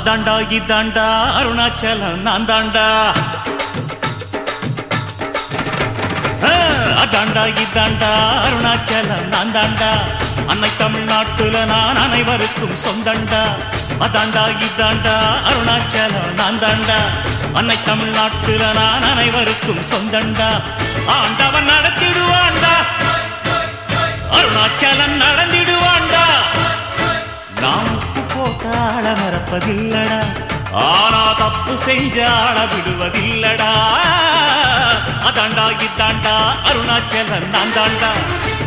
அதாண்டா இதாண்டா அருணாச்சலம் நான் தாண்டா. அதாண்டா இதாண்டா அருணாச்சலம் நான் தாண்டா. அன்னை தமிழ்நாட்டுல நான் அனைவருக்கும் சொந்தண்டா. அதாண்டா இதாண்டா அருணாச்சலம் நான் தாண்டா. அன்னை தமிழ்நாட்டுல நான் அனைவருக்கும் சொந்தண்டா. ஆண்டவன் நடத்திடுவாண்டா. அருணாச்சலம் நட போட்டாள மறப்பதில்லடா ஆனா தப்பு செஞ்சாள விடுவதில்லடா. அதாண்டா இதாண்டா அருணாச்சலன் நான் தாண்டா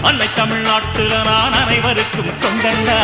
அன்னை தமிழ்நாட்டுல நான் அனைவருக்கும் சொந்தண்டா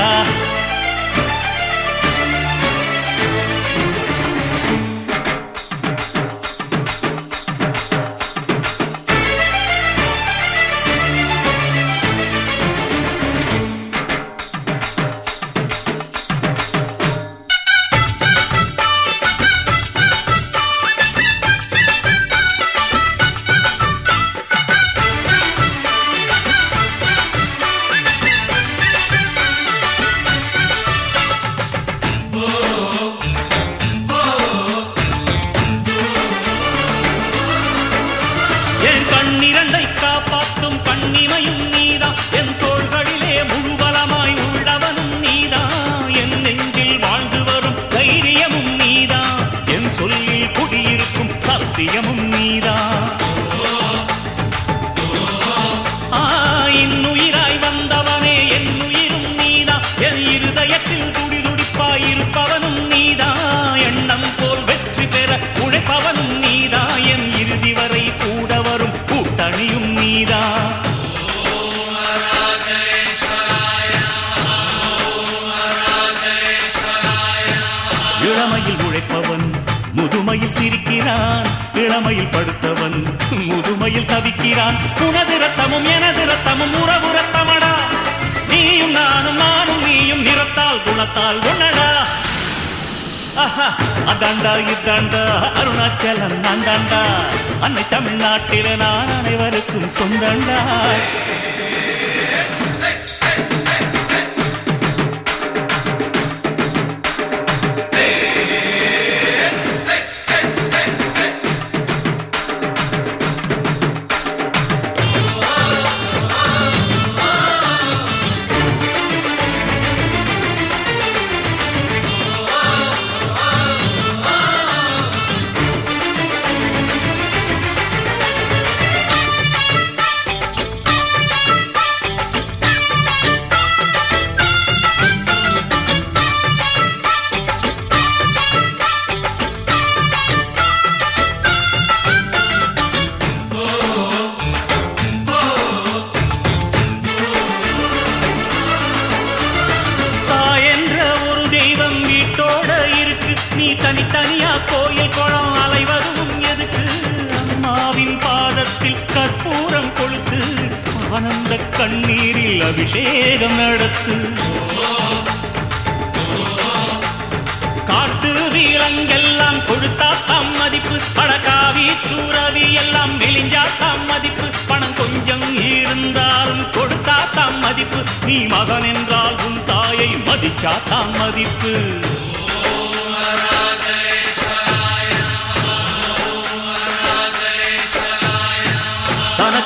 இளமையில் உழைப்பவன் முதுமையில் சிரிக்கிறான் இளமையில் படுத்தவன் முதுமையில் தவிக்கிறான். உனது ரத்தமும் எனது ரத்தமும் உறவு ரத்தமடா நீயும் நானும் நானும் நீயும் நிறத்தால் குணத்தால் உன்னடா. அதாண்டா இதாண்டா அருணாச்சலம் நான் தாண்டா அன்னை தமிழ்நாட்டில நான் அனைவருக்கும் சொந்தண்டா. தனித்தனியா கோயில் குளம் அலைவதும் எதுக்கு? அம்மாவின் பாதத்தில் கற்பூரம் கொளுத்து ஆனந்த கண்ணீரில் அபிஷேகம் நடத்து. காட்டு வீரங்கெல்லாம் கொடுத்தா தம் மதிப்பு பணக்காவி தூரவி எல்லாம் மெலிஞ்சா தம் மதிப்பு. பணம் கொஞ்சம் இருந்தாலும் கொடுத்தா தம் மதிப்பு. நீ மகன் என்றால் உன் தாயை மதிச்சா தாம் மதிப்பு.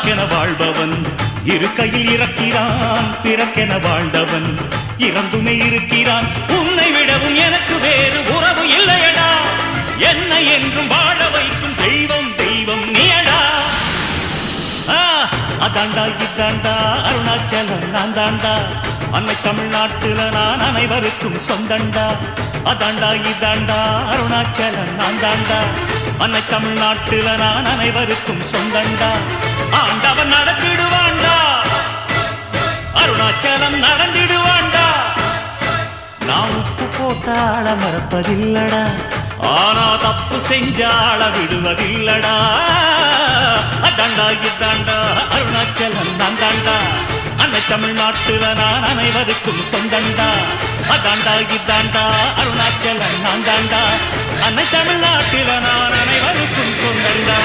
பிறக்கென வாழ்பவன். இருக்கையில் இறக்கிறான் பிறக்கென வாழ்ந்தவன். இறந்துமே இருக்கிறான் உன்னை விடவும் எனக்கு வேறு உறவு இல்லையடா. என்னை என்றும் வாழ வைக்கும் தெய்வம் தெய்வம் நீயடா. அதாண்டா இதாண்டா அருணாச்சலம் நான் தாண்டா. அன்னை தமிழ்நாட்டுல நான் அனைவருக்கும் சொந்தண்டா. அதாண்டா இதாண்டா அருணாச்சலம் நான் தாண்டா. அன்னை தமிழ்நாட்டுல நான் அனைவருக்கும் சொந்தண்டா. ஆண்டவன் நடத்திடுவாண்டா. அருணாச்சலம் நடந்திடுவாண்டா. நான் உப்பு போட்டாள மறப்பதில்லடா. ஆனா தப்பு செஞ்சாள விடுவதில்லடா. அதாண்டா இதாண்டா அருணாச்சலம் தாண்டாண்டா அன்னை தமிழ்நாட்டுல நான் அனைவருக்கும் சொந்தண்டா. அதாண்டா இதாண்டா அருணாச்சலம் நான் தாண்டா. அன்னை தமிழ்நாட்டில நான் அனைவருக்கும் சொந்தண்டா.